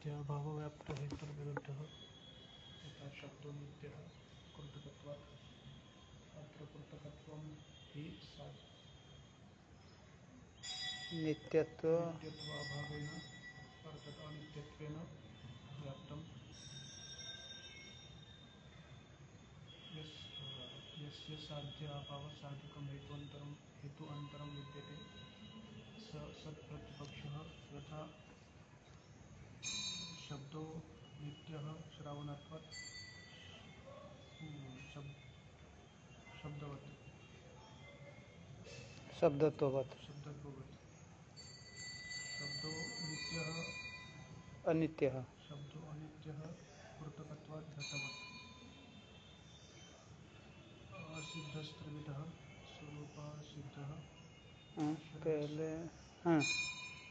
साध्याभाव व्याप्त हेतु विरुद्ध तथा शब्दो नित्य कृतकत्वात्। अत्र कृतकत्वं हि नित्यत्व। नित्यत्वाभावेन अर्थात अनित्यत्वेन व्याप्तम् यस् यस्य साध्य अभाव साधकं हेतुअन्तरं हेतु अन्तरं विद्यते। स सत्प्रतिपक्षः यथा शब्दो नित्यः श्रावणत्वात् शब्द शब्दवत्। शब्दत्ववत। शब्दत्ववत्। शब्दो नित्यः। अनित्य। शब्दो अनित्यः घटवत् असिद्धस्त्रिविधः स्वरूपसिद्धः। पहले हाँ।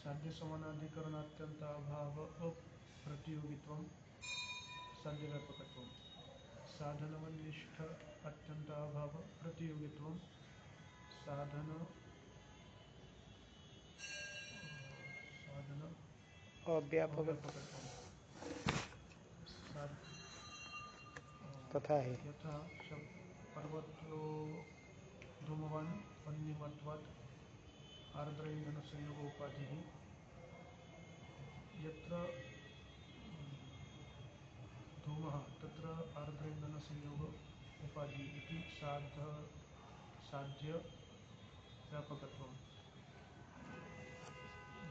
साध्य समानाधिकरणात्यंत अभाव अप्रतियोगित्वं साध्यव्यापकत्वं साधनवन्निष्ठ अत्यंत अभाव प्रतियोगित्वं साधन साधन अव्यापक तथा है। यथा पर्वतो धूमवान् वन्यमत्वात् आर्द्रैन्धनसंयोग उपाधिः यत्र धूमः तत्र आर्द्रैन्धनसंयोग उपाधि इति साध साध्य व्यापकत्वं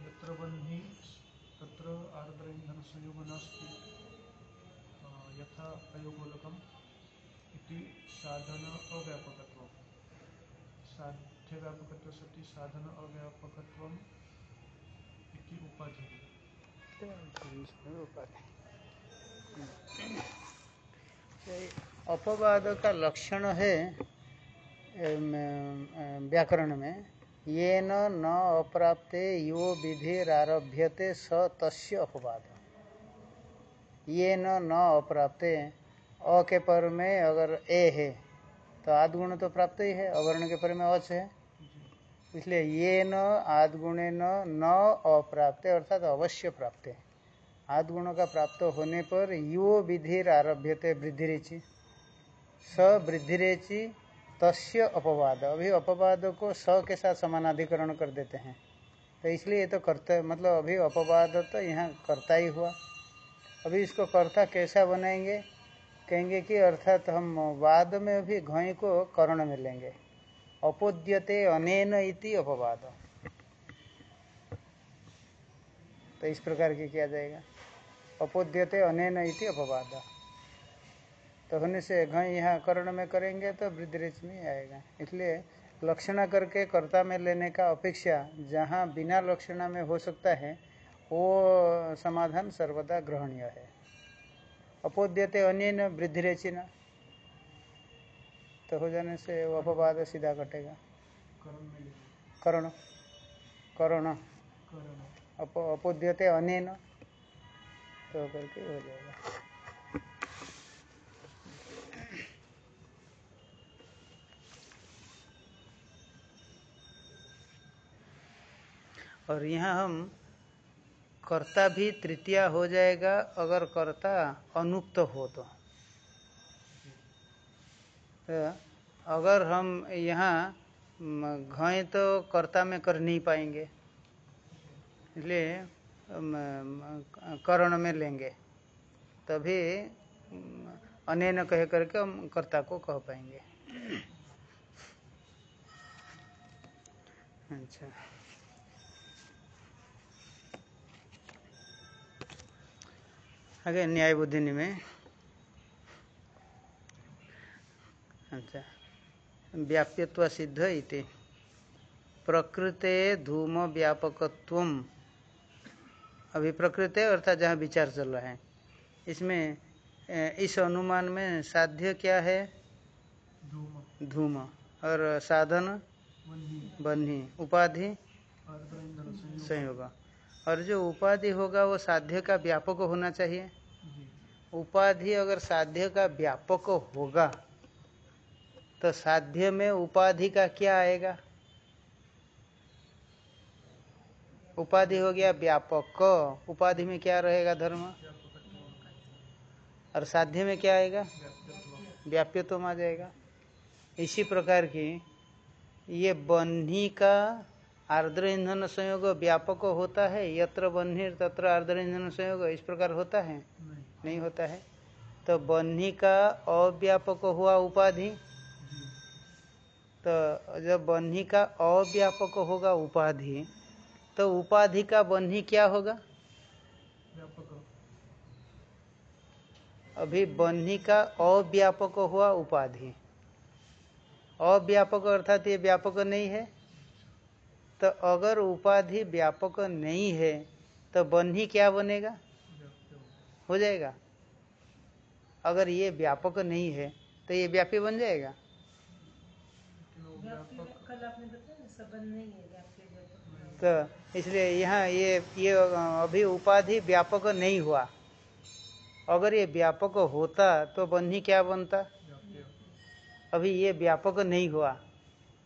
यत्र वह्निः तत्र आर्द्रैन्धनसंयोगो नास्ति अ, यथा अयोगोलकम् इति साधन अव्यापकत्वं साध्यव्यापकत्व सति साधन अव्यापकत्वम् इति उपाधिः। अपवाद का लक्षण है व्याकरण में ये न न अप्राप्ते यो विधिरारभ्यते स तस्य अपवाद। ये न न अप्राप्ते, अ के पर में अगर ए है तो आदगुण तो प्राप्त ही है अवर्ण के पर में अच है। इसलिए ये न, आदगुणे न न अप्राप्त, अर्थात अवश्य प्राप्त। है आदगुण का प्राप्त होने पर यो विधि विधिर आरभ्यते वृद्धिरेचि। स वृद्धिरेचि, तस्य अपवाद। अभी अपवाद को स के साथ समानाधिकरण कर देते हैं। तो इसलिए ये तो कर्ता मतलब अभी अपवाद तो यहाँ कर्ता ही हुआ। अभी इसको कर्ता कैसा बनाएँगे? कहेंगे कि अर्थात हम वाद में भी घई को कर्ण में लेंगे। अपोद्यते अनेन इति अपवाद। तो इस प्रकार की किया जाएगा। अपोद्यते अनेन इति अपवाद। तो होने से घई यहाँ कर्ण में करेंगे तो वृद्धिरिच में आएगा। इसलिए लक्षणा करके कर्ता में लेने का अपेक्षा जहाँ बिना लक्षणा में हो सकता है, वो समाधान सर्वदा ग्रहणीय है। अपोद्यते अनेन वृद्धिरेचिना। तो हो जाने से अपवाद सीधा कटेगा। करण कर्ण कर्ण। करण। अप, अपोद्यते अनेन। तो करके हो जाएगा। और यहाँ हम कर्ता भी तृतीया हो जाएगा, अगर कर्ता अनुक्त हो तो। अगर हम यहाँ घय तो कर्ता में कर नहीं पाएँगे। इसलिए करण में लेंगे। तभी अनेन कह करके हम कर्ता को कह पाएँगे। अच्छा। आगे न्याय बुद्धि में। अच्छा। व्याप्यत्व सिद्ध इति। प्रकृते धूम व्यापकत्व अभी प्रकृति अर्थात जहाँ विचार चल रहा है। इसमें इस अनुमान में साध्य क्या है? धूम। धूम। और साधन? बन्ही। उपाधि? संयोग। और जो उपाधि होगा वो साध्य का व्यापक होना चाहिए। उपाधि अगर साध्य का व्यापक होगा तो साध्य में उपाधि का क्या आएगा? उपाधि हो गया व्यापक। उपाधि में क्या रहेगा धर्म? और साध्य में क्या आएगा? व्याप्यत्व आ जाएगा। इसी प्रकार की ये बन्ही का आर्द्र ईंधन संयोग व्यापक होता है। यत्र बन्ही तत्र आर्द्र ईंधन संयोग इस प्रकार होता है? नहीं। नहीं होता है। तो बन्ही का अव्यापक हुआ उपाधि। तो जब बन्ही का अव्यापक होगा उपाधि तो उपाधि का बन्ही क्या होगा? अभी बन्ही का अव्यापक हुआ उपाधि। अव्यापक अर्थात ये व्यापक नहीं है। तो अगर उपाधि व्यापक नहीं है तो बन्ही क्या बनेगा? हो जाएगा। अगर ये व्यापक नहीं है तो ये व्यापी बन जाएगा लेकिन वो व्यापक कल आपने बताया ना संबंध नहीं है व्याप्य व्यापक तो। इसलिए यहाँ ये ये अभी उपाधि व्यापक नहीं हुआ। अगर ये व्यापक होता तो बन्ही क्या बनता? अभी ये व्यापक नहीं हुआ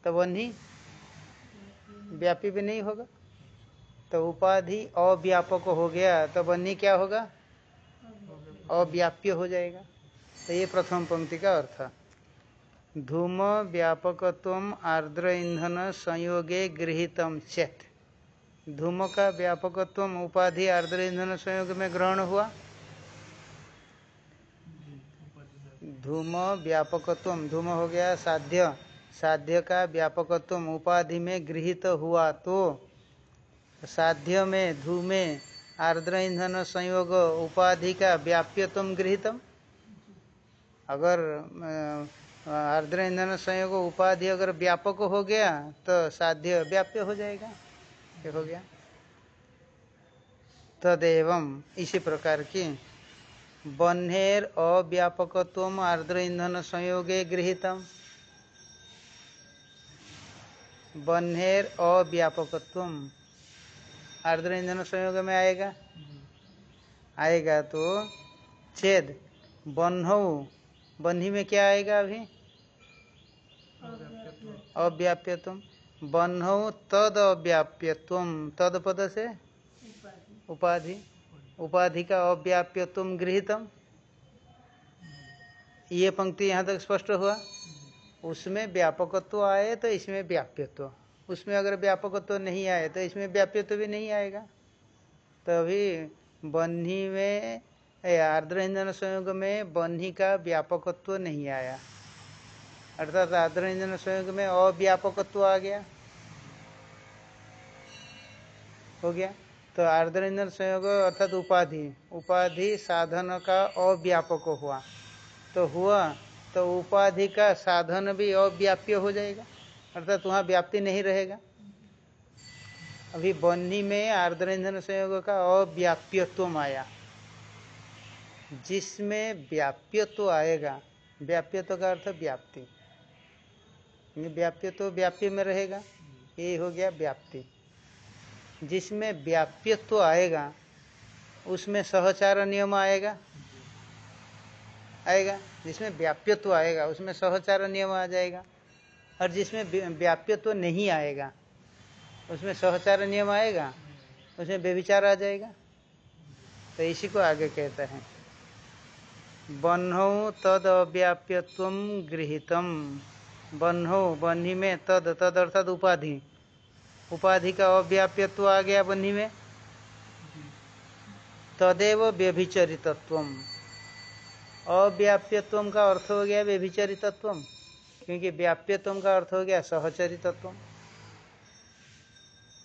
तो बन्ही व्यापी भी नहीं होगा। तो उपाधि अव्यापक हो गया तो बन्ही क्या होगा? अव्याप्य हो जाएगा। तो ये प्रथम पंक्ति का अर्थ। धूम व्यापकत्व आर्द्र ईंधन संयोगे गृहीतम चेत। धूम का व्यापकत्व उपाधि आर्द्र ईंधन संयोग में ग्रहण हुआ। धूम व्यापकत्व धूम हो गया साध्य। साध्य का व्यापकत्व उपाधि में गृहित हुआ तो साध्य में, धूमे आर्द्र ईंधन संयोग उपाधि का व्याप्यत्व गृहितम। अगर आर्द्र ईंधन संयोग उपाधि अगर व्यापक हो गया तो साध्य व्याप्य हो जाएगा। ये हो गया। तदेव इसी प्रकार की बन्हेर अव्यापकत्व आर्द्र ईंधन संयोगे गृहीतम। बन्हेर अव्यापकत्व आर्द्र ईंधन संयोग में आएगा। आएगा तो छेद बन्हो बन्ही में क्या आएगा अभी? अव्याप्यत्व। बन्हो तद अव्याप्यत्व तद पद से? उपाधि। उपाधि का अव्याप्यत्व गृहीतम। ये पंक्ति यहाँ तक स्पष्ट हुआ। उसमें व्यापकत्व आए तो इसमें व्याप्यत्व। उसमें अगर व्यापकत्व नहीं आए तो इसमें व्याप्यत्व भी नहीं आएगा। तो अभी बन्ही में आर्द्र ईंधन संयोग में बन्ही का व्यापकत्व नहीं आया। अर्थात आर्द्र ईंधन संयोग में अव्यापकत्व आ गया। हो गया? तो आर्द्र ईंधन संयोग अर्थात उपाधि। उपाधि साधन का अव्यापक हुआ। तो हुआ तो उपाधि का साधन भी अव्याप्य हो जाएगा। अर्थात वहाँ व्याप्ति नहीं रहेगा। अभी बन्ही में आर्द्र ईंधन संयोग का अव्याप्यत्व आया। जिसमें व्याप्यत्व आएगा, व्याप्यत्व का अर्थ व्याप्ति। ये व्याप्यत्व व्याप्य में रहेगा, ये हो गया व्याप्ति। जिसमें व्याप्यत्व आएगा, उसमें सहचार नियम आएगा आएगा। जिसमें व्याप्यत्व आएगा, उसमें सहचार नियम आ जाएगा। और जिसमें व्य- व्याप्यत्व नहीं आएगा, उसमें सहचार नियम आएगा, उसमें व्यभिचार आ जाएगा। तो इसी को आगे कहता है। बन्हो तद अव्याप्यत्व गृहीतम। बन्हो बन्ही में तद तद अर्थात उपाधि। उपाधि का अव्याप्यत्व आ गया बन्ही में तदेव व्यभिचरितत्व अव्याप्यत्व का अर्थ हो गया व्यभिचरितत्व क्योंकि व्याप्यत्व का अर्थ हो गया सहचरितत्व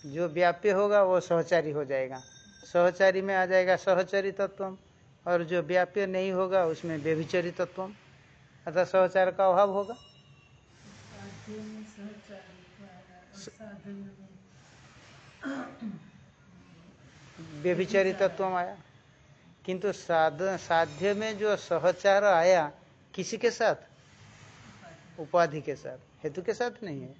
जो व्याप्य होगा वो सहचारी हो जाएगा। सहचारी में आ जाएगा सहचरितत्व और जो व्याप्य नहीं होगा, उसमें व्यभिचरितत्व अर्थात सहचार का अभाव होगा। में व्यभिचरितत्व आया। किंतु साध, साध्य में जो सहचार आया, किसी के साथ? उपाधि के साथ। हेतु के साथ नहीं है।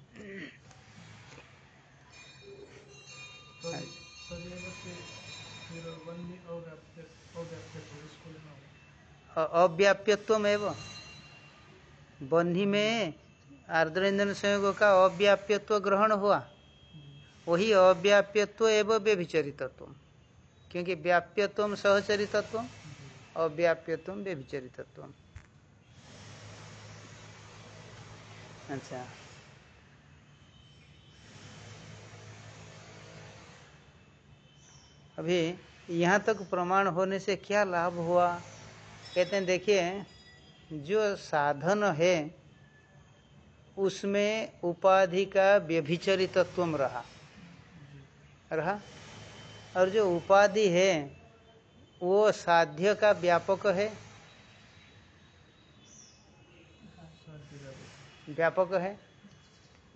तद- तदेव अव्याप्यत्व एवं बन्ही में आर्द्र ईंधन संयोग का अव्याप्यत्व ग्रहण हुआ। वही अव्याप्यत्व एवं व्यभिचरितत्व। क्योंकि व्याप्यत्व सहचरितत्व अव्याप्यत्व व्यभिचरितत्व अच्छा। अभी यहाँ तक प्रमाण होने से क्या लाभ हुआ? कहते हैं, देखिए, जो साधन है, उसमें उपाधि का व्यभिचरितत्व रहा। रहा? और जो उपाधि है, वो साध्य का व्यापक है? व्यापक है?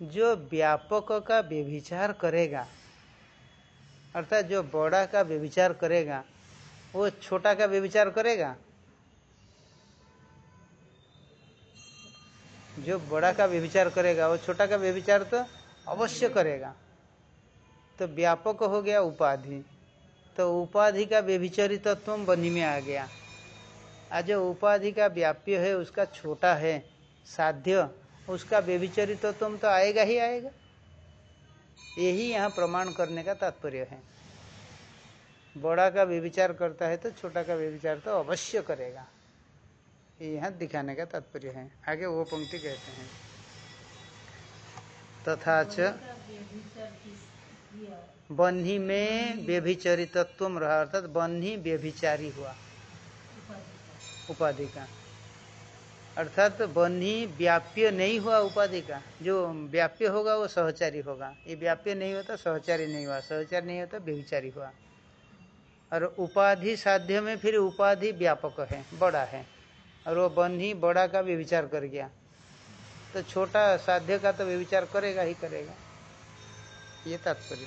जो व्यापक का व्यभिचार करेगा अर्थात जो बड़ा का व्यविचार करेगा, वो छोटा का व्यविचार करेगा? जो बड़ा का व्यभिचार करेगा, वो छोटा का व्यविचार तो अवश्य करेगा। तो व्यापक हो गया उपाधि। तो उपाधि का व्यभिचरितत्व बनी में आ गया। आज जो उपाधि का व्याप्य है, उसका छोटा है, साध्य, उसका व्यभिचरितत्व तो आएगा ही आएगा। यही यहाँ प्रमाण करने का तात्पर्य है। बड़ा का व्यविचार करता है तो छोटा का व्यविचार तो अवश्य करेगा। ये यहाँ दिखाने का तात्पर्य है। आगे वो पंक्ति कहते हैं। तथा च बन्ही में व्यभिचरितत्व रहा। अर्थात बन्ही व्यभिचारी हुआ। उपाधि का। अर्थात बन्ही व्याप्य नहीं हुआ उपाधि का। जो व्याप्य होगा, वो सहचारी होगा। ये व्याप्य नहीं होता, सहचारी नहीं हुआ। सहचारी नहीं होता व्यभिचारी हुआ। और उपाधि साध्य में फिर उपाधि व्यापक है, बड़ा है। और वो बन्ही बड़ा का भी विचार कर गया। तो छोटा साध्य का तो व्यभिचार करेगा ही करेगा। ये तात्पर्य।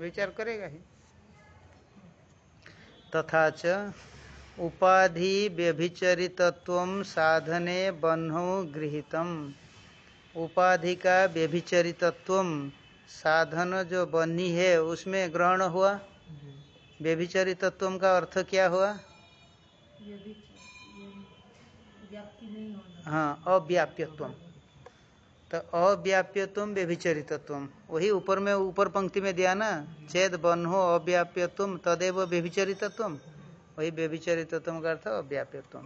विचार करेगा ही। तथा च उपाधि व्यभिचरितत्व साधने बन्हो गृहीतम। उपाधि का व्यभिचरितत्व साधन जो बन्ही है, उसमें ग्रहण हुआ? जी व्यभिचरितत्व का अर्थ क्या हुआ? हाँ अव्याप्यत्व। तो अव्याप्यत्व व्यभिचरितत्व। वही ऊपर में, ऊपर पंक्ति में दिया ना? चेद बन्हो अव्याप्यत्व तदेव व्यभिचरितत्व। वही व्यभिचरितत्व का अर्थ अव्याप्यत्व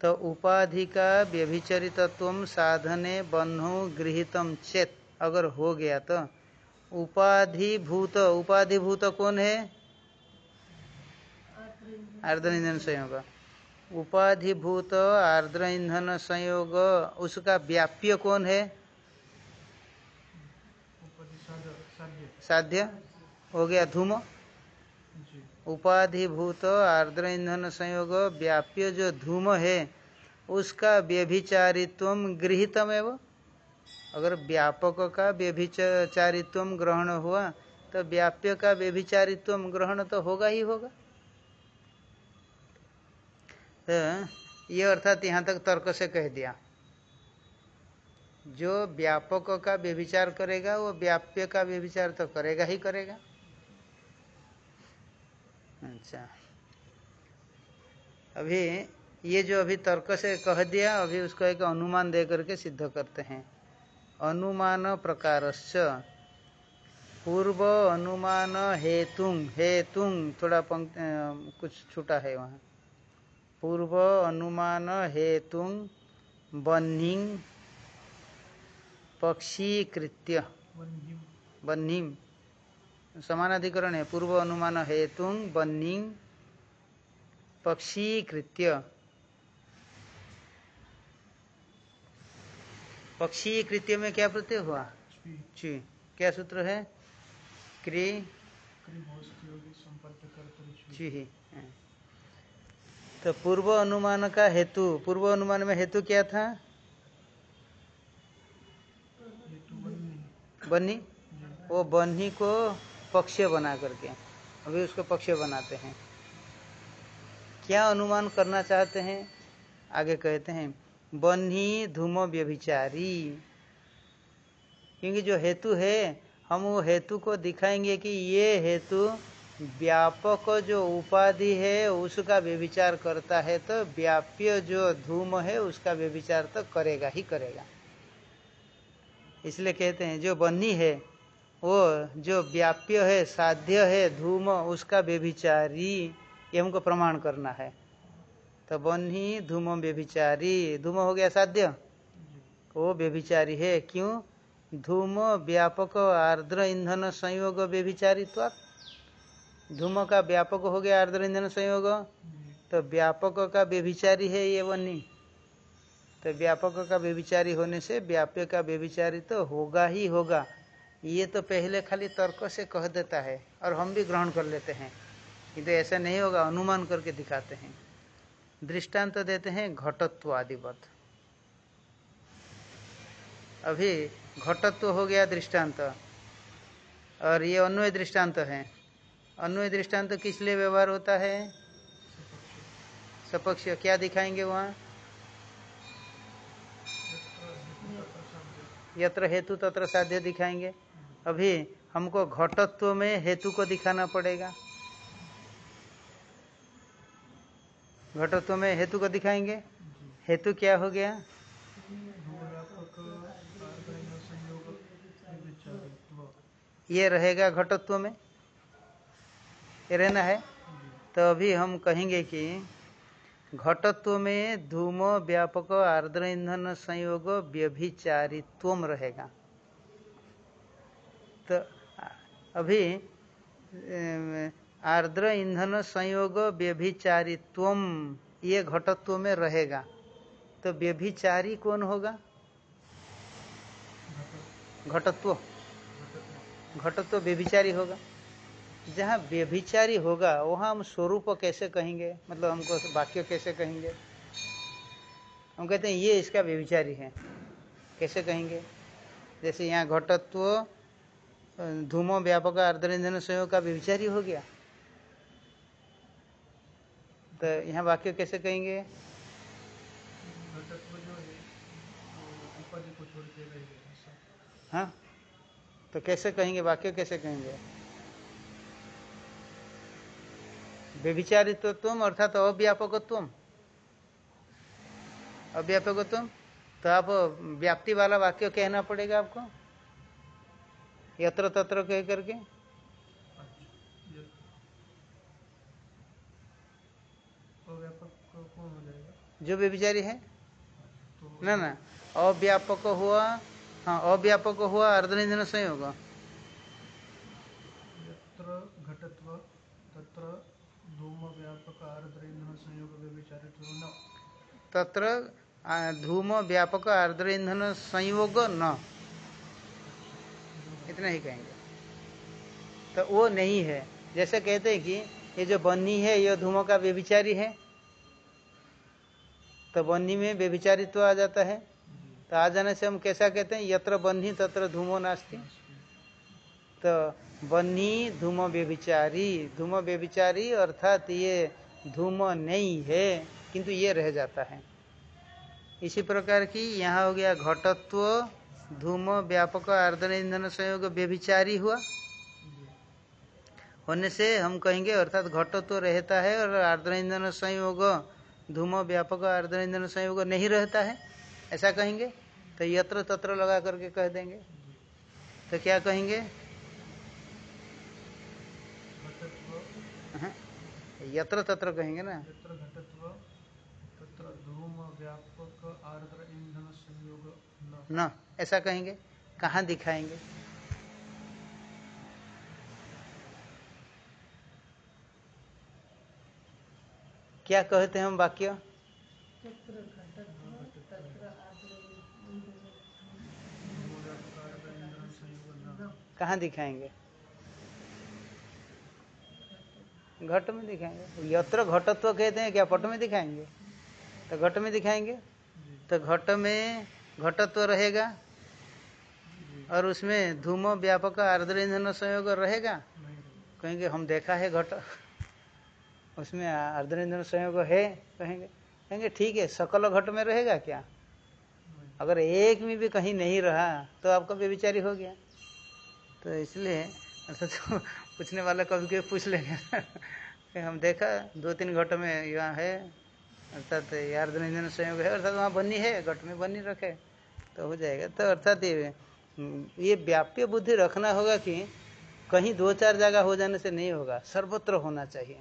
तो उपाधि का व्यभिचरितत्व साधने बन्हो गृहितम चेत। अगर हो गया तो उपाधि भूत उपाधि भूत कौन है? आर्द्र ईंधन संयोग। उपाधिभूत आर्द्र ईंधन संयोग उसका व्याप्य कौन है? साध्य? हो गया धूम। उपाधिभूत आर्द्र ईंधन संयोग व्याप्य जो धूम है, उसका व्यभिचारित्व गृहितम एवं अगर व्यापक का व्यभिचारित्व ग्रहण हुआ तो व्याप्य का व्यभिचारित्व ग्रहण तो होगा ही होगा। तो ये अर्थात यहाँ तक तर्क से कह दिया। जो व्यापक का व्यभिचार करेगा, वो व्याप्य का व्यभिचार तो करेगा ही करेगा। अच्छा। अभी ये जो अभी तर्क से कह दिया अभी उसको एक अनुमान दे करके सिद्ध करते हैं। अनुमान प्रकारश्च। पूर्व अनुमान हेतुंग हेतुंग थोड़ा पंक्त कुछ छूटा है वहाँ। पूर्व अनुमान हेतुंग बन्हिंग पक्षीकृत्य। बन्हिम समानाधिकरण है। पूर्व अनुमान हेतु बन्नी पक्षीकृत्य। पक्षी कृत्य में क्या प्रत्यय हुआ? ची। क्या सूत्र है? क्री। ची हाँ। तो पूर्व अनुमान का हेतु पूर्व अनुमान में हेतु क्या था? बन्नी। वो बन्ही को पक्ष बना करके, अभी उसको पक्ष बनाते हैं। क्या अनुमान करना चाहते हैं? आगे कहते हैं, बन्ही धूम व्यभिचारी। क्योंकि जो हेतु है, हम वो हेतु को दिखाएँगे कि ये हेतु व्यापक जो उपाधि है, उसका व्यभिचार करता है तो व्याप्य जो धूम है, उसका व्यभिचार तो करेगा ही करेगा। इसलिए कहते हैं, जो बन्ही है वो जो व्याप्य है, साध्य है, धूम, उसका व्यभिचारी, ये हमको प्रमाण करना है। तो बन्ही धूम, व्यभिचारी, धूम हो गया साध्य? वो व्यभिचारी है, क्यों? धूम, व्यापक, आर्द्र, ईंधन, संयोग, व्यभिचारित्व। धूम का व्यापक हो गया, आर्द्र, ईंधन, संयोग। तो व्यापक का व्यभिचारी है ये बन्ही तो व्यापक का व्यभिचारी होने से व्याप्य का व्यभिचारी तो होगा ही होगा। ये तो पहले खाली तर्क से कह देता है, और हम भी ग्रहण कर लेते हैं। किंतु तो ऐसा नहीं होगा, अनुमान करके दिखाते हैं। दृष्टांत तो देते हैं घटत्व आदिवत अभी घटत्व हो गया दृष्टांत, और ये अन्वय दृष्टांत है। अन्वय दृष्टांत किस लिए व्यवहार होता है? सपक्ष क्या दिखाएँगे वहाँ? यत्र हेतु तत्र साध्य दिखाएँगे। अभी हमको घटत्व में हेतु को दिखाना पड़ेगा। घटत्व में हेतु को दिखाएँगे? हेतु क्या हो गया? ये रहेगा घटत्व में। ये रहना है। तो अभी हम कहेंगे कि घटत्व में धूम, व्यापक आर्द्र ईंधन संयोग व्यभिचारित्व रहेगा। तो अभी आर्द्र ईंधन संयोग व्यभिचारित्व ये घटत्व में रहेगा। तो व्यभिचारी कौन होगा? घटत्व। घटत्व व्यभिचारी होगा। जहाँ व्यभिचारी होगा, वहाँ हम स्वरूप कैसे कहेंगे? मतलब हमको वाक्य कैसे कहेंगे? हम कहते हैं, ये इसका व्यभिचारी है। कैसे कहेंगे? जैसे यहाँ घटत्व धूम व्यापक आर्द्र ईंधन संयोग का व्यभिचारी हो गया। तो यहाँ वाक्य कैसे कहेंगे? है? तो कैसे कहेंगे? वाक्य कैसे कहेंगे? व्यभिचारित्व तुम अर्थात अव्यापकत्व अव्यापकत्व तो आप व्याप्ति वाला वाक्य कहना पड़ेगा आपको। यत्र तत्र कह करके? अच्छा हो जो व्यभिचारी है? तो ना ना अव्यापक हुआ हाँ अव्यापक हुआ अर्धनिधन संयोग। यत्र घटत्व तत्र धूम व्यापक आर्द्र संयोग व्यभिचारित्व तत्र धूम व्यापक आर्द्र ईंधन संयोग न। इतना ही कहेंगे। तो वो नहीं है। जैसे कहते हैं कि ये जो बन्नी है, ये धूमों का व्यभिचारी है। तो बन्नी में व्यभिचारित्व आ जाता है। तो आ जाने से हम कैसा कहते हैं? यत्र बन्ही तत्र धूमो नास्ति। तो बन्ही धूम व्यभिचारी। धूम व्यभिचारी अर्थात ये धूम नहीं है, किंतु ये रह जाता है। इसी प्रकार की यहाँ हो गया घटत्व धूम व्यापक आर्द्र ईंधन संयोग व्यभिचारी हुआ। होने से हम कहेंगे अर्थात घटत्व तो रहता है और आर्द्र ईंधन संयोग धूम व्यापक आर्द्र ईंधन संयोग नहीं रहता है। ऐसा कहेंगे? तो यत्र तत्र लगा करके कह देंगे। तो क्या कहेंगे? हाँ, यत्र तत्र कहेंगे ना। यत्र तत्र धूम व्यापक आर्द्र ईंधन संयोग न। न। ऐसा कहेंगे? कहा दिखाएँगे? क्या कहते हैं हम वाक्य? कहा दिखाएँगे? घट में दिखाएँगे। यत्र घटत्व कहते हैं क्या? पट में दिखाएँगे? तो घट में दिखाएँगे? तो घट में घटत्व रहेगा। और उसमें धूम व्यापक आर्द्र ईंधन संयोग रहेगा? कहेंगे, हम देखा है घट। उसमें आर्द्र ईंधन संयोग है? कहेंगे कहेंगे, ठीक है, सकल घट में रहेगा क्या? अगर एक में भी कहीं नहीं रहा तो आपका व्यविचारी हो गया। तो इसलिए अर्थात तो पूछने वाला कभी कभी पूछ लेंगे हम देखा, दो तीन घट में यहाँ है, अर्थात यार ईंधन संयोग है, अर्थात वहाँ बनी है, घट में बनी रखे तो हो जाएगा। तो अर्थात ये ये व्याप्य बुद्धि रखना होगा कि कहीं दो चार जगह हो जाने से नहीं होगा, सर्वत्र होना चाहिए।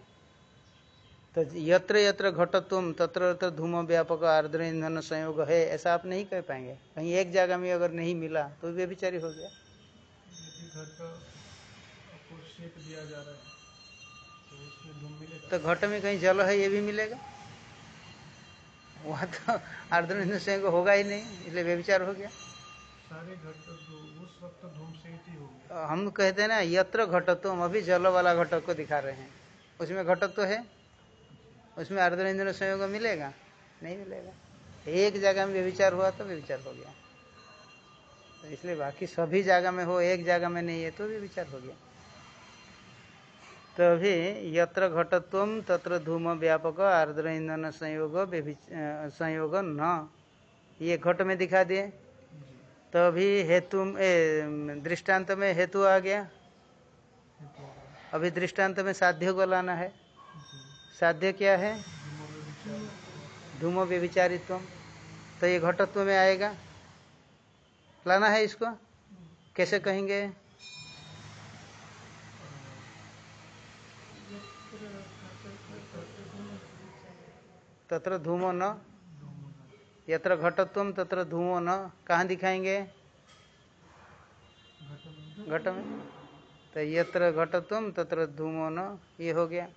तो यत्र यत्र घटत्व, तत्र तत्र धूम व्यापक आर्द्र ईंधन संयोग है, ऐसा आप नहीं कह पाएँगे। कहीं एक जगह में अगर नहीं मिला तो वे विचारी हो गया। तो घट में कहीं जल है, ये भी मिलेगा। वहाँ तो आर्द्र ईंधन संयोग होगा ही नहीं, इसलिए व्यविचार हो गया। तो तो हम कहते हैं ना, यत्र घटत्व हम अभी जल वाला घटक को दिखा रहे हैं। उसमें घटत्व है? उसमें आर्द्र ईंधन संयोग मिलेगा? नहीं मिलेगा। एक जगह में व्यविचार हुआ तो व्यविचार हो गया। तो इसलिए बाकी सभी जगह में हो, एक जगह में नहीं है तो भी विचार हो गया। तो अभी यत्र घटत्व तत्र धूम व्यापक आर्द्र ईंधन संयोग संयोग न। ये घट में दिखा दिए। तो अभी हेतु दृष्टांत में हेतु आ गया। अभी दृष्टांत में साध्य को लाना है। साध्य क्या है? धूमों व्यभिचारित्व तो ये घटत्व में आएगा। लाना है इसको? कैसे कहेंगे? तत्र धूमो न यत्र घटत्व तत्र धूमो न। कहाँ दिखाएँगे? घट में तो यत्र घटत्व तत्र धूमो न। ये हो गया।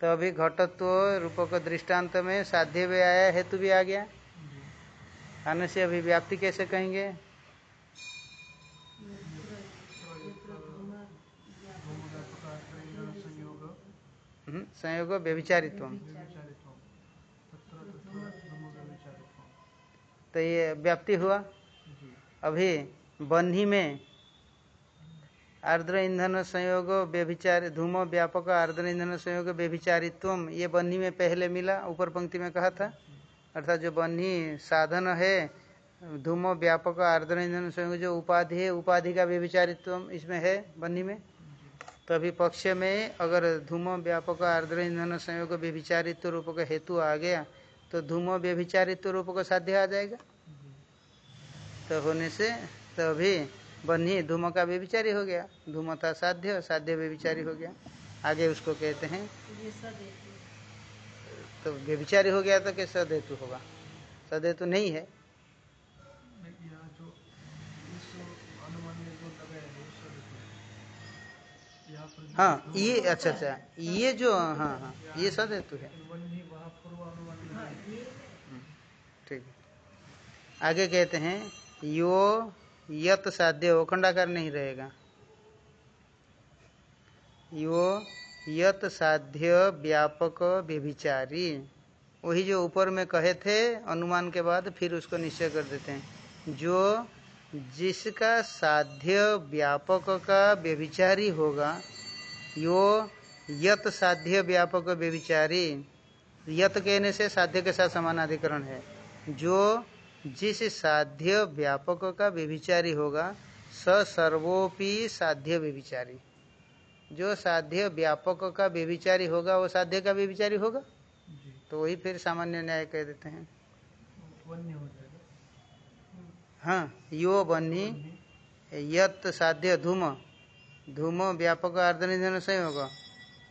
तो अभी घटत्व रूपक दृष्टांत में साध्य भी आया हेतु भी आ गया। आने से अभी व्याप्ति कैसे कहेंगे? हम्म, संयोग व्यभिचारित्व व्यभिचारित्वम तत्र तत्र धूम व्यभिचारित्वम तो ये व्याप्ति हुआ। अभी बन्ही में आर्द्र ईंधन संयोग व्यभिचार, धूम व्यापक आर्द्र ईंधन संयोग व्यभिचारित्व ये बन्ही में पहले मिला, ऊपर पंक्ति में कहा था। अर्थात जो बन्ही साधन है, धूम व्यापक आर्द्र ईंधन संयोग, जो उपाधि है, उपाधि का व्यभिचारित्व इसमें है बन्ही में। तो अभी पक्ष में अगर धूम व्यापक आर्द्र ईंधन संयोग व्यभिचारित्व रूप का हेतु आ गया तो धूम व्यभिचारित्व रूप को साध्य आ जाएगा। तो होने से तो अभी बन्ही धूम का व्यभिचारी हो गया। धूम था साध्य साध्य व्यभिचारी हो गया। आगे उसको कहते हैं तो व्यभिचारी हो गया तो कैसे सदहेतु होगा? सदहेतु नहीं है। हाँ ये अच्छा अच्छा ये जो हाँ हाँ ये सदेतु है वन्य वहाँ पूर्व अनुमान में नहीं है। ठीक है आगे कहते हैं, यो यत साध्य हो खंडाकार नहीं रहेगा। यो यत साध्य व्यापक व्यभिचारी। वही जो ऊपर में कहे थे, अनुमान के बाद फिर उसको निश्चय कर देते हैं। जो जिसका साध्य व्यापक का व्यभिचारी होगा, यो यत साध्य व्यापक व्यभिचारी। यत कहने से साध्य के साथ समानाधिकरण है। जो जिस साध्य व्यापक का व्यभिचारी होगा स सर्वोपि साध्य व्यभिचारी। जो साध्य व्यापक का व्यभिचारी होगा वो साध्य का व्यभिचारी होगा? जी। तो वही फिर सामान्य न्याय कह देते हैं। हो यो बन्ही यत साध्य धूम। धूम व्यापक अर्धनिधन होगा।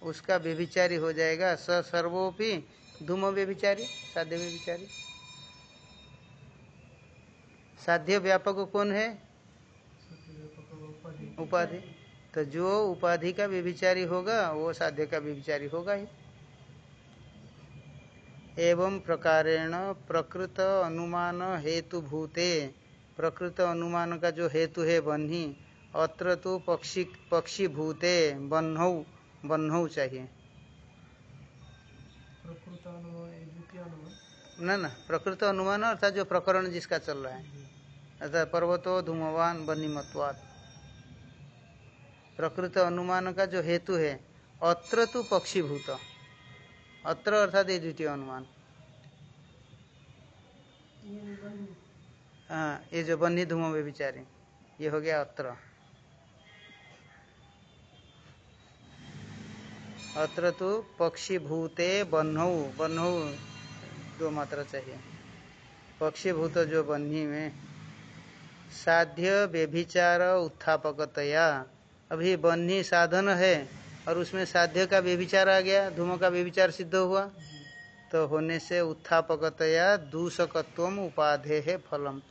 उसका व्यभिचारी हो जाएगा स सर्वोपि धूम व्यभिचारी साध्य व्यभिचारी। साध्य व्यापक कौन है? उपाधि। तो जो उपाधि का व्यभिचारी होगा वो साध्य का व्यभिचारी होगा ही। एवं प्रकारेण प्रकृत अनुमान हेतु भूते। प्रकृत अनुमान का जो हेतु है बन्ही अत्र तो पक्षी पक्षी भूते बन्हौ बन्हौ चाहिए। अनुमान। ना ना प्रकृत अनुमान अर्थात जो प्रकरण जिसका चल रहा है। अर्थात पर्वतो धूमवान बनीमत्वाद प्रकृत अनुमान का जो हेतु है, अत्र तो पक्षीभूत। अत्र अर्थात ये द्वितीय अनुमान। हाँ ये जो बन्ही धूम में विचारी, ये हो गया अत्र। अत्र तो पक्षीभूते बन्हौ बन्हौ दो मात्रा चाहिए। पक्षीभूत जो बन्ही में साध्य व्यभिचार उत्थापकतया। अभी बन्ही साधन है, और उसमें साध्य का व्यभिचार आ गया, धूम का व्यभिचार सिद्ध हुआ। तो होने से उत्थापकतया दूषकत्व उपाधे है फलम।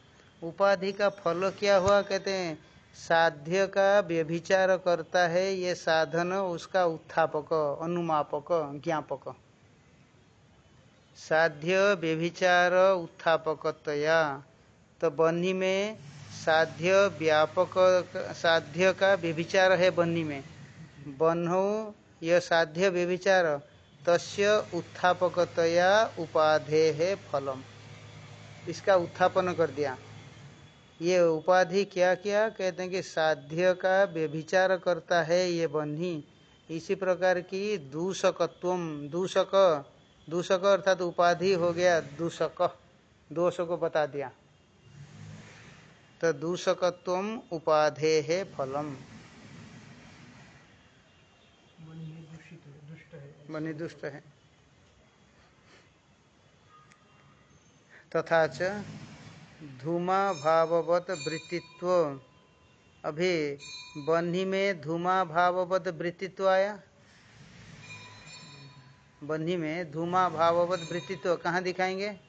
उपाधि का फल क्या हुआ, कहते हैं, साध्य का व्यभिचार करता है ये साधन, उसका उत्थापक, अनुमापक, ज्ञापक। साध्य व्यभिचार उत्थापकतया। तो बन्ही में साध्य व्यापक साध्य का व्यभिचार है बन्नी में। बन्हो, यह साध्य व्यभिचार, तस्य उत्थापकतया उपाधे है फलम। इसका उत्थापन कर दिया। ये उपाधि क्या क्या? कहते हैं कि साध्य का व्यभिचार करता है ये बन्ही। इसी प्रकार की दूषकत्व दूषक दूषक अर्थात उपाधि हो गया, दूषक दोष को बता दिया। दूषकत्व उपाधे है फलम। मन दुष्ट है। तथा च धूमा भाववत वृत्तित्व। अभी बन्ही में धूमा भाववत वृत्तित्व आया? बन्ही में धूमा भाववत वृत्तित्व कहाँ दिखाएँगे?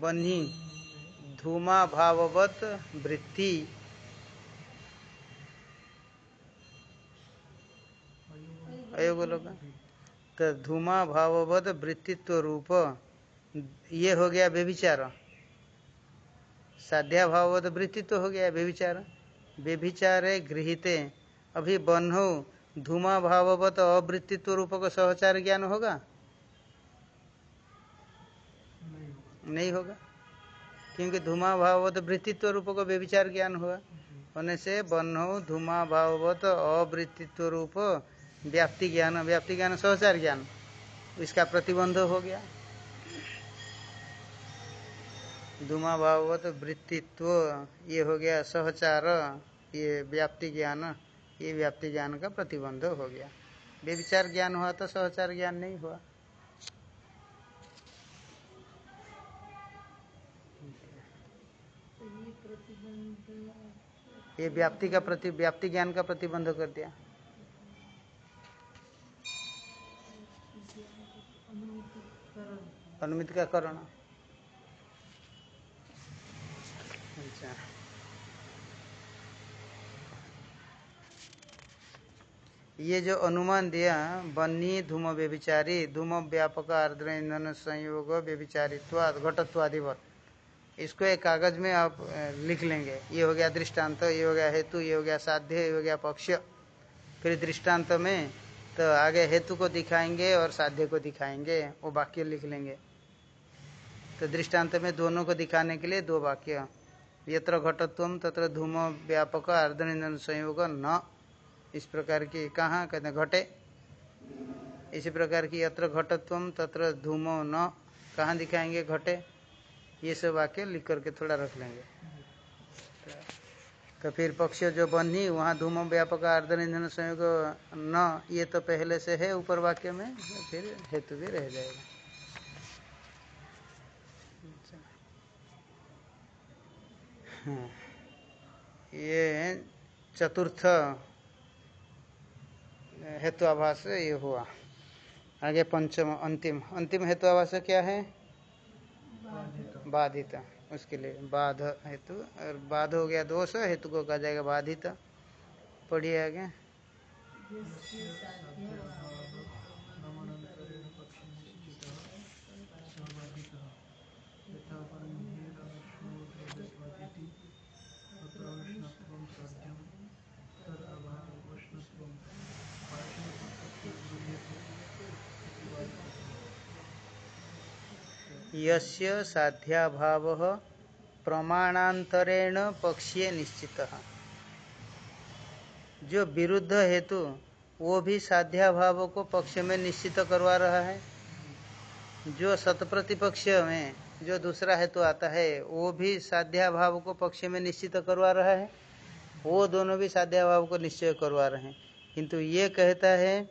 बन्ही धूमा भाववत वृत्ति तो धूमा भाववत वृत्तित्व रूप, ये हो गया व्यभिचार। साध्या भाववत वृत्तित्व हो गया व्यभिचार। व्यभिचारे गृहिते अभी बन्हो धूमा भाववत अवृत्तित्व रूप का सहचार ज्ञान होगा। नहीं होगा। क्योंकि धूमा भाववत वृत्तित्व रूप का व्यविचार ज्ञान हुआ। होने से बन्हो धूमा भाववत अवृत्तित्व रूप व्याप्ति ज्ञान व्याप्ति ज्ञान, सहचार ज्ञान। इसका प्रतिबंध हो गया। धूमा भाववत वृत्तित्व, ये हो गया सहचार, ये व्याप्ति ज्ञान, ये व्याप्ति ज्ञान का प्रतिबंध हो गया। व्यविचार ज्ञान हुआ तो सहचार ज्ञान नहीं हुआ तो ये प्रतिबंध ये व्याप्ति का प्रति, व्याप्ति ज्ञान का प्रतिबंध कर दिया। अनुमित का करण। अच्छा। ये जो अनुमान दिया, बन्नी, धूम, व्यभिचारी, धूम, व्यापक, आर्द्र ईंधन संयोग व्यभिचारित्वाद घटत्वादिवत इसको एक कागज़ में आप लिख लेंगे। ये हो गया दृष्टांत, ये हो गया हेतु, ये हो गया साध्य, ये हो गया पक्ष। फिर दृष्टांत में तो आगे हेतु को दिखाएँगे और साध्य को दिखाएँगे, वो वाक्य लिख लेंगे। तो दृष्टांत में दोनों को दिखाने के लिए दो वाक्य। यत्र घटत्व तत्र धूम व्यापक अर्धनिंदन संयोग न। इस प्रकार की कहाँ, कहते घटे। इसी प्रकार की यत्र घटत्व तत्र धूमो न। कहाँ दिखाएँगे घटे? ये सब वाक्य लिख करके थोड़ा रख लेंगे। तो फिर पक्ष जो बन्ही वहाँ धूम व्यापक आर्द्र ईंधन संयोग न, ये तो पहले से है ऊपर वाक्य में, फिर हेतु भी रह जाएगा। हाँ। ये चतुर्थ हेतुआभास ये हुआ। आगे पंचम, अंतिम। अंतिम हेतुआभास क्या है? बाधित, उसके लिए बाध हेतु, और बाध हो गया दोष, हेतु को कहा जाएगा बाधित। पढ़िए आगे यस्य साध्यभावो नामानन्तरेण पक्षे निश्चितः स बाधितः यथा परनिर्विष्णुद्रव्यत्वादिति अत्र उष्णत्वं साध्यं तदभावोष्णत्वं पार्श्वप्रत्यक्षो गृह्यते इति बाधितः यस्य साध्याभाव प्रमाणांतरेण पक्षीय निश्चित। जो विरुद्ध हेतु, वो भी साध्याभाव को पक्ष में निश्चित करवा रहा है। जो सतप्रतिपक्ष में, जो दूसरा हेतु आता है, वो भी साध्याभाव को पक्ष में निश्चित करवा रहा है। वो दोनों भी साध्याभाव को निश्चय करवा रहे हैं। किंतु ये कहता है,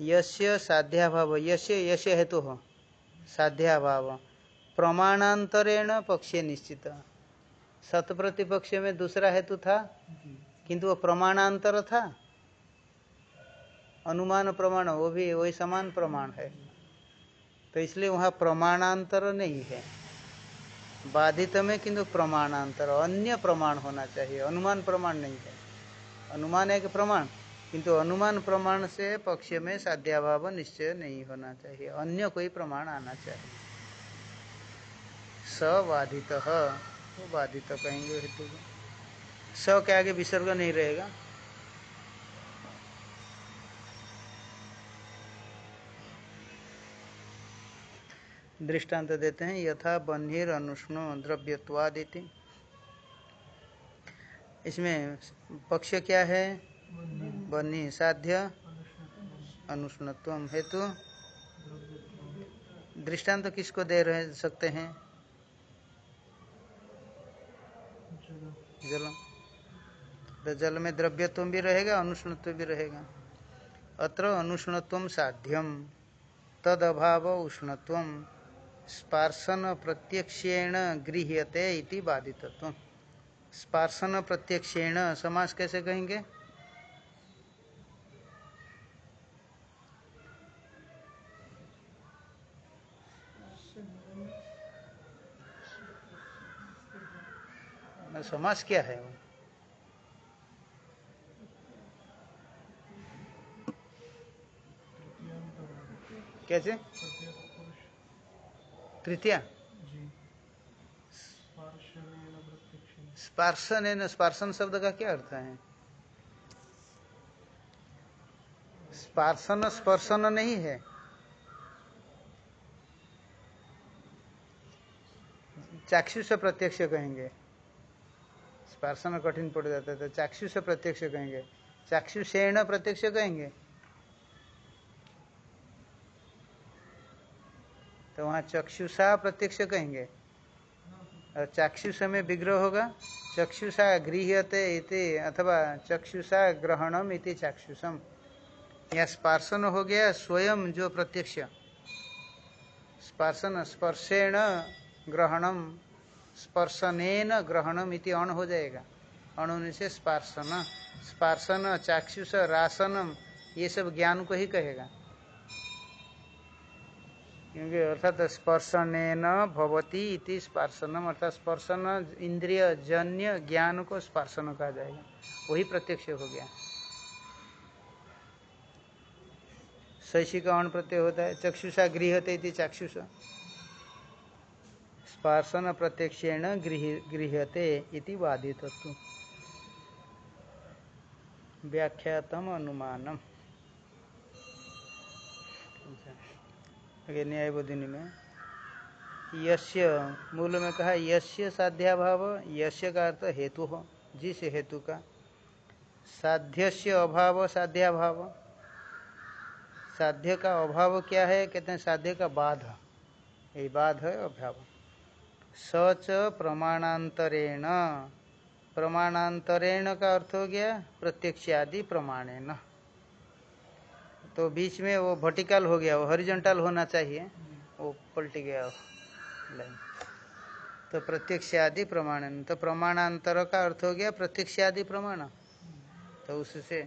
यस्य साध्याभाव, यस्य यस्य हेतु हो साध्याभाव। प्रमाणांतरेण पक्ष निश्चित। सत प्रतिपक्ष में दूसरा हेतु था, किंतु वो प्रमाणांतर था। अनुमान प्रमाण, वो भी वही समान प्रमाण है। तो इसलिए वहाँ प्रमाणांतर नहीं है। बाधित में किंतु प्रमाणांतर, अन्य प्रमाण होना चाहिए। अनुमान प्रमाण नहीं है। अनुमान एक प्रमाण, किंतु अनुमान प्रमाण से पक्ष में साध्याभाव निश्चय नहीं होना चाहिए। अन्य कोई प्रमाण आना चाहिए। सबाधित, वो बाधित कहेंगे हेतु। को स के आगे विसर्ग नहीं रहेगा। दृष्टांत देते हैं, यथा बन्हीर अनुष्णु द्रव्यत्वादिति। इसमें पक्ष क्या है? बन्ही, साध्य, अनुष्णत्व हेतु। दृष्टांत किसको दे रहे सकते हैं? जल तो जल में द्रव्यत्व भी रहेगा, अनुष्णत्व भी रहेगा। अत्र अनुष्णत्व साध्यम तद अभाव उष्णत्व, स्पार्शन प्रत्यक्षेण गृह्यते इति बाधितत्व। स्पार्शन प्रत्यक्षेण समास कैसे कहेंगे? समास क्या है वो? कैसे? तृतीया? स्पार्शन है न, स्पार्शन शब्द का क्या अर्थ है? स्पार्शन स्पर्शन नहीं है। चाक्षु से प्रत्यक्ष कहेंगे। स्पार्शन कठिन पड़ जाता है तो चाक्षु से प्रत्यक्ष कहेंगे। चाक्षु सेण प्रत्यक्ष कहेंगे। तो वहाँ चक्षुषा प्रत्यक्ष कहेंगे। और चाक्षुष में विग्रह होगा। चक्षुषा गृह्यते इति अथवा चक्षुषा ग्रहणम इति चाक्षुषम। या स्पार्शन हो गया स्वयं जो प्रत्यक्ष। स्पर्शन स्पर्शेण ग्रहणम। स्पर्शनेन ग्रहणम इति अण हो जाएगा। अण होने से स्पार्शन स्पार्शन, चाक्षुष रासनम ये सब ज्ञान को ही कहेगा। क्योंकि अर्थात स्पर्शनेन भवती इति स्पर्शनम, अर्थात स्पर्शन इंद्रिय जन्य ज्ञान को स्पर्शन कहा जाएगा। वही प्रत्यक्ष हो गया। शैषी का अण प्रत्यय होता है चक्षुषा गृहते इति चाक्षुष। स्पर्शन प्रत्यक्षेण गृह्यते इति बाधितत्व व्याख्यातम अनुमानम न्याय बोधिनी में, यस्य, मूल में कहा, यस्य साध्याभाव, यस्य का अर्थ हेतु हो जिस हेतु का। साध्यस्य अभाव, साध्याभाव। साध्य का अभाव क्या है? कहते हैं साध्य का बाध। ये बाध है, अभाव। सच प्रमाणांतरेण। प्रमाणांतरेण का अर्थ हो गया प्रत्यक्ष आदि प्रमाणेन। तो बीच में वो वर्टिकल हो गया, वो हॉरिजॉन्टल होना चाहिए, वो पलट गया लाइन तो प्रत्यक्ष आदि प्रमाण तो प्रमाणांतर का अर्थ हो गया प्रत्यक्ष आदि प्रमाण। तो उससे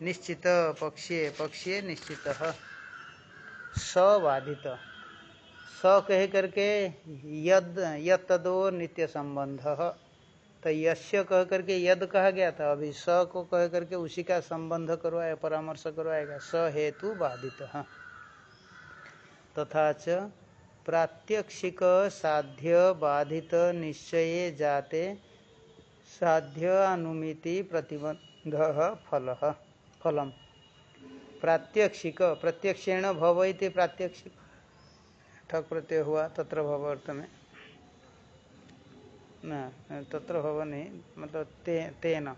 निश्चित पक्षीय पक्षीय निश्चित सबाधित स कह करके यद यदो नित्य संबंध। तो यश्य कह करके यद कहा गया था, अभी स को कह करके उसी का संबंध करवाया परामर्श करवाएगा स हेतु बाधित। तथा च प्रात्यक्षिक साध्य बाधित निश्चय जाते साध्य अनुमिति प्रतिबंध फल, फलम। प्रात्यक्षिक, प्रत्यक्षेण भव प्रात्यक्षिक। ठक प्रत्यय हुआ, तत्र भव अर्थ में न, तत्र भव नहीं मतलब ते, तेन।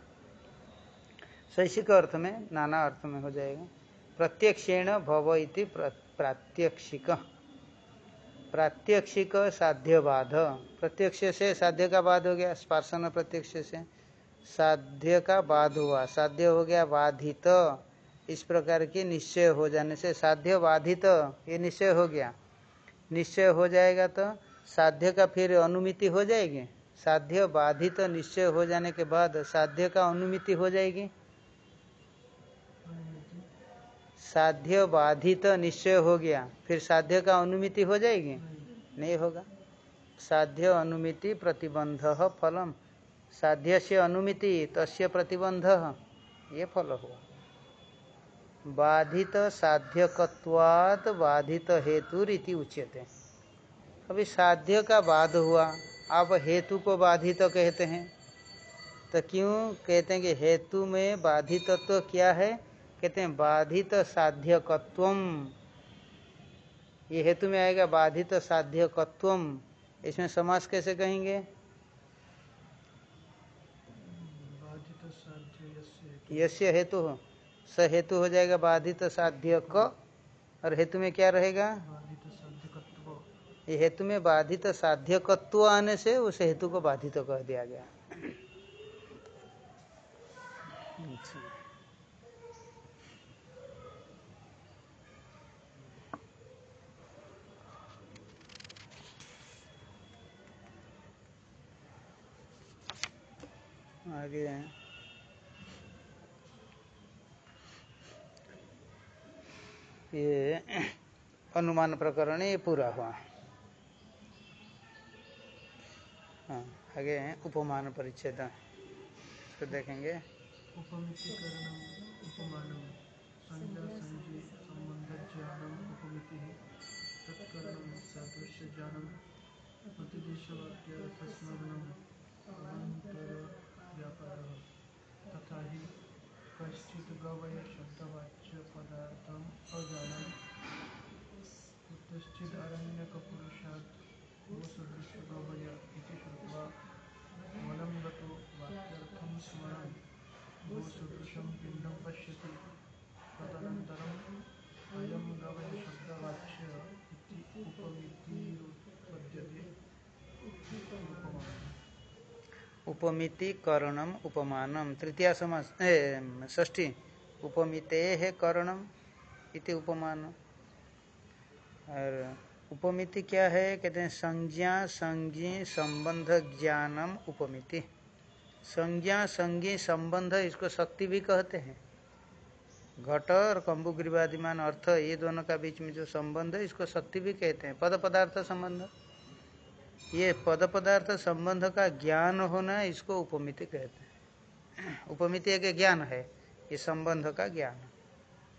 शैषिक अर्थ में, नाना अर्थ में हो जाएगा। प्रत्यक्षेण भव इति प्रात्यक्षिक। प्रात्यक्षिक साध्य बाध प्रत्यक्ष से साध्य का बाध हो गया, स्पर्शन प्रत्यक्ष से साध्य का बाध हुआ। साध्य हो गया, बाधित। इस प्रकार के निश्चय हो जाने से साध्य बाधित, ये निश्चय हो गया। निश्चय हो जाएगा तो साध्य का फिर अनुमिति हो जाएगी। साध्य बाधित तो निश्चय हो जाने के बाद साध्य का अनुमिति हो जाएगी। साध्य बाधित तो निश्चय हो गया, फिर साध्य का अनुमिति हो जाएगी? नहीं होगा। साध्य अनुमिति प्रतिबंध फलम। साध्य से अनुमिति, तस्य प्रतिबंध, ये फल हुआ। बाधित साध्यकत्वात बाधित हेतु रीति उच्यते। अभी साध्य का बाध हुआ आप हेतु को बाधित तो कहते हैं। तो क्यों कहते हैं कि हेतु में बाधितत्व तो क्या है? कहते हैं बाधित साध्यकत्वम ये हेतु में आएगा बाधित साध्यकत्वम इसमें समास कैसे कहेंगे? यस्य हेतु हो स हेतु हो जाएगा बाधित साध्य क। और हेतु में क्या रहेगा? ये हेतु में बाधित साध्य साध्यकत्व आने से उस हेतु को बाधित कह दिया गया। आगे ये अनुमान प्रकरण ये पूरा हुआ हाँ आगे उपमान परिच्छेद तो देखेंगे तथा ही कश्चित गवय शब्दवाच्य पदार्थ अजानन कुतश्चिद अरण्यकपुरुषात् वो सदृश गवय इति श्रुत्वा वनं गतो वाक्यर्थं स्मरन् वो सदृशं पिण्डं पश्यति। उपमिति करणम उपमानम। तृतीय समास ष्ठी उपमिते है करणम इति उपमान। और उपमिति क्या है? कहते हैं संज्ञा, संज्ञी, संबंध, ज्ञानम, उपमिति। संज्ञा, संज्ञी, संबंध इसको शक्ति भी कहते हैं। घट और कंबु ग्रीवादिमान अर्थ, ये दोनों का बीच में जो संबंध है, इसको शक्ति भी कहते हैं। पद पदार्थ संबंध। ये पद पदार्थ संबंध का ज्ञान होना इसको उपमिति कहते हैं। उपमिति एक ज्ञान है, ये संबंध का ज्ञान।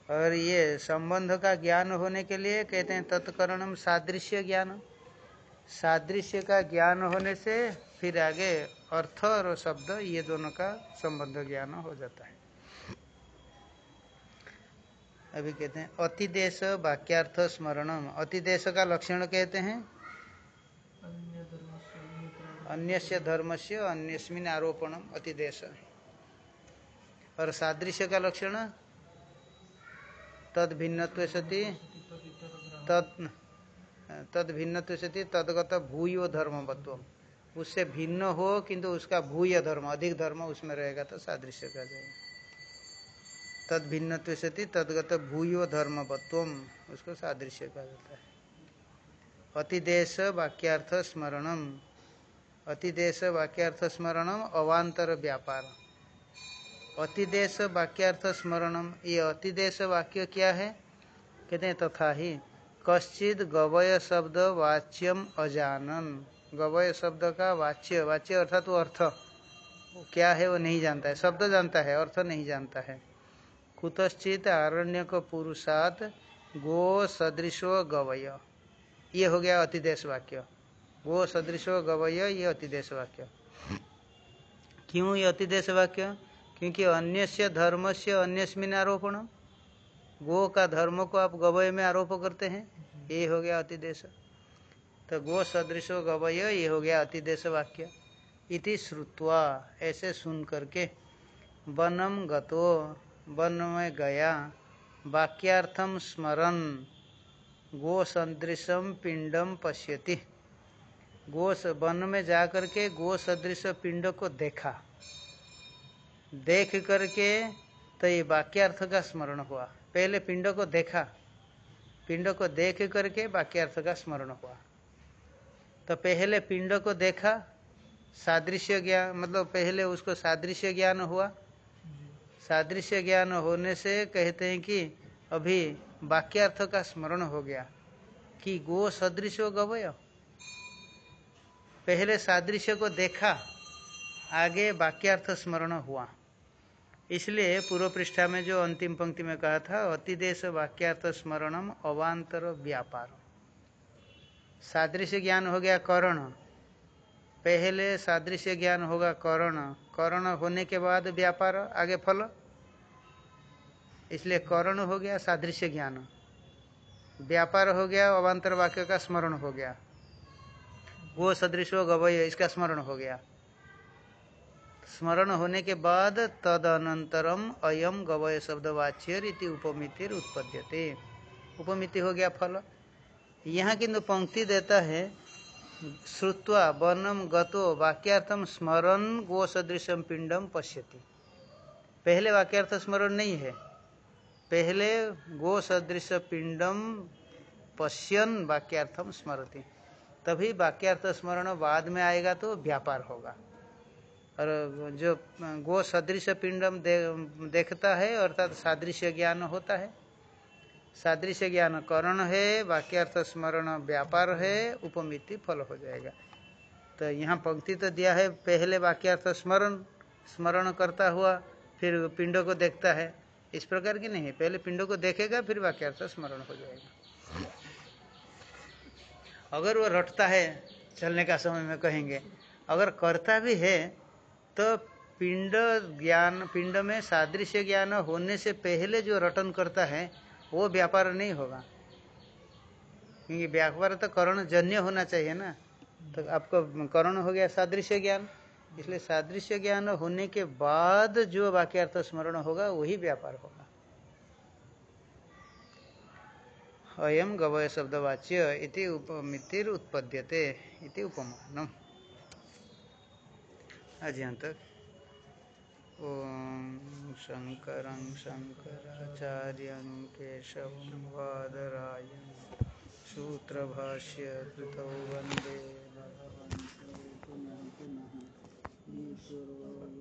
और ये संबंध का ज्ञान होने के लिए कहते हैं तत्करणम सादृश्य ज्ञान। सादृश्य का ज्ञान होने से फिर आगे अर्थ और शब्द, ये दोनों का संबंध ज्ञान हो जाता है। अभी कहते हैं, अतिदेश वाक्यार्थ स्मरणम। अतिदेश का लक्षण कहते हैं अन्य धर्म से अन्यस्मिन आरोपणम अतिदेश। और सादृश्य का लक्षण? तद भिन्न सती तद तद भिन्न सती, तदगत भूयो धर्मवत्व उससे भिन्न हो किंतु उसका भूय धर्म, अधिक धर्म उसमें रहेगा तो सादृश्य कहा जाएगा तद भिन्न सती, तदगत भूयो धर्मवत्व उसको सादृश्य कहा जाता है। अतिदेश वाक्यार्थ स्मरणम। अतिदेश वाक्यार्थ स्मरणम अवांतर व्यापार। अतिदेश वाक्यार्थ स्मरणम, ये अतिदेश वाक्य क्या है? कहते हैं तथा ही कश्चित गवय शब्द वाच्यम अजानन। गवय शब्द का वाच्य वाच्य अर्थात वो अर्थ। क्या है वो नहीं जानता है, शब्द जानता है, अर्थ नहीं जानता है। कुतश्चित आरण्य को पुरुषात गो सदृशो गवय। ये हो गया अतिदेश वाक्य। गो सदृश गवय ये अतिदेश वाक्य क्यों ये अतिदेश वाक्य क्योंकि अन्य से धर्म से अन्यस्मिन आरोपण। गो का धर्म को आप गवय में आरोप करते हैं, ये हो गया अतिदेश। तो गो सदृश गवय, ये हो गया अतिदेश वाक्य इति श्रुत्वा, ऐसे सुन करके, वनम गतो वन में गया, वाक्यार्थम स्मरण गो सदृशम पिंडम पश्यति। गो वन में जा करके गो सदृश पिंड को देखा। देख करके तो ये वाक्यार्थ का स्मरण हुआ। पहले पिंड को देखा। पिंड को देख करके वाक्यार्थ का स्मरण हुआ। तो पहले पिंड को देखा, सादृश्य ज्ञान मतलब पहले उसको सादृश्य ज्ञान हुआ। सादृश्य ज्ञान होने से कहते हैं कि अभी वाक्यार्थ का स्मरण हो गया कि गो सदृश गवय पहले सादृश्य को देखा, आगे वाक्यार्थ स्मरण हुआ। इसलिए पूर्व पृष्ठा में जो अंतिम पंक्ति में कहा था, अतिदेश वाक्यार्थ स्मरणम अवांतर व्यापार। सादृश्य ज्ञान हो गया करण। पहले सादृश्य ज्ञान होगा करण। करण होने के बाद व्यापार, आगे फल। इसलिए करण हो गया सादृश्य ज्ञान। व्यापार हो गया, अवान्तर वाक्य का स्मरण हो गया। वो सदृश गवय इसका स्मरण हो गया। स्मरण होने के बाद तदनंतरम अयम गवय शब्द वाच्य इति उपमितिर उत्पद्यते। उपमिति हो गया फल। यहाँ किंतु पंक्ति देता है, श्रुत्वा वर्णम गतो वाक्यार्थम स्मरण गो सदृशम पिंडम पश्यति। पहले वाक्यार्थ स्मरण नहीं है। पहले गो सदृश पिंडम पश्यन वाक्यार्थम स्मरति। तभी वाक्यार्थ स्मरण बाद में आएगा तो व्यापार होगा। और जो गो सदृश पिंडम दे, देखता है अर्थात तो सादृश्य ज्ञान होता है। सादृश्य ज्ञान करण है वाक्यार्थ स्मरण व्यापार है उपमिति फल हो जाएगा। तो यहाँ पंक्ति तो दिया है पहले वाक्यार्थ स्मरण स्मरण करता हुआ फिर पिंडों को देखता है। इस प्रकार की नहीं पहले पिंडों को देखेगा फिर वाक्यार्थ स्मरण हो जाएगा। अगर वो रटता है चलने का समय में कहेंगे, अगर करता भी है तो पिंड ज्ञान, पिंड में सादृश्य ज्ञान होने से पहले जो रटन करता है, वो व्यापार नहीं होगा। क्योंकि व्यापार तो करण जन्य होना चाहिए ना। तो आपको करण हो गया सादृश्य ज्ञान। इसलिए सादृश्य ज्ञान होने के बाद जो वाक्यार्थ स्मरण होगा, वही व्यापार होगा। अयम गवय शब्दवाच्य उपमितिर उत्पद्यते इति उपमानम। आज यहाँ तक ॐ शङ्करं शङ्कराचार्यं केशवं वादरायं सूत्रभाष्य कृतौ पुनः ईश्वरो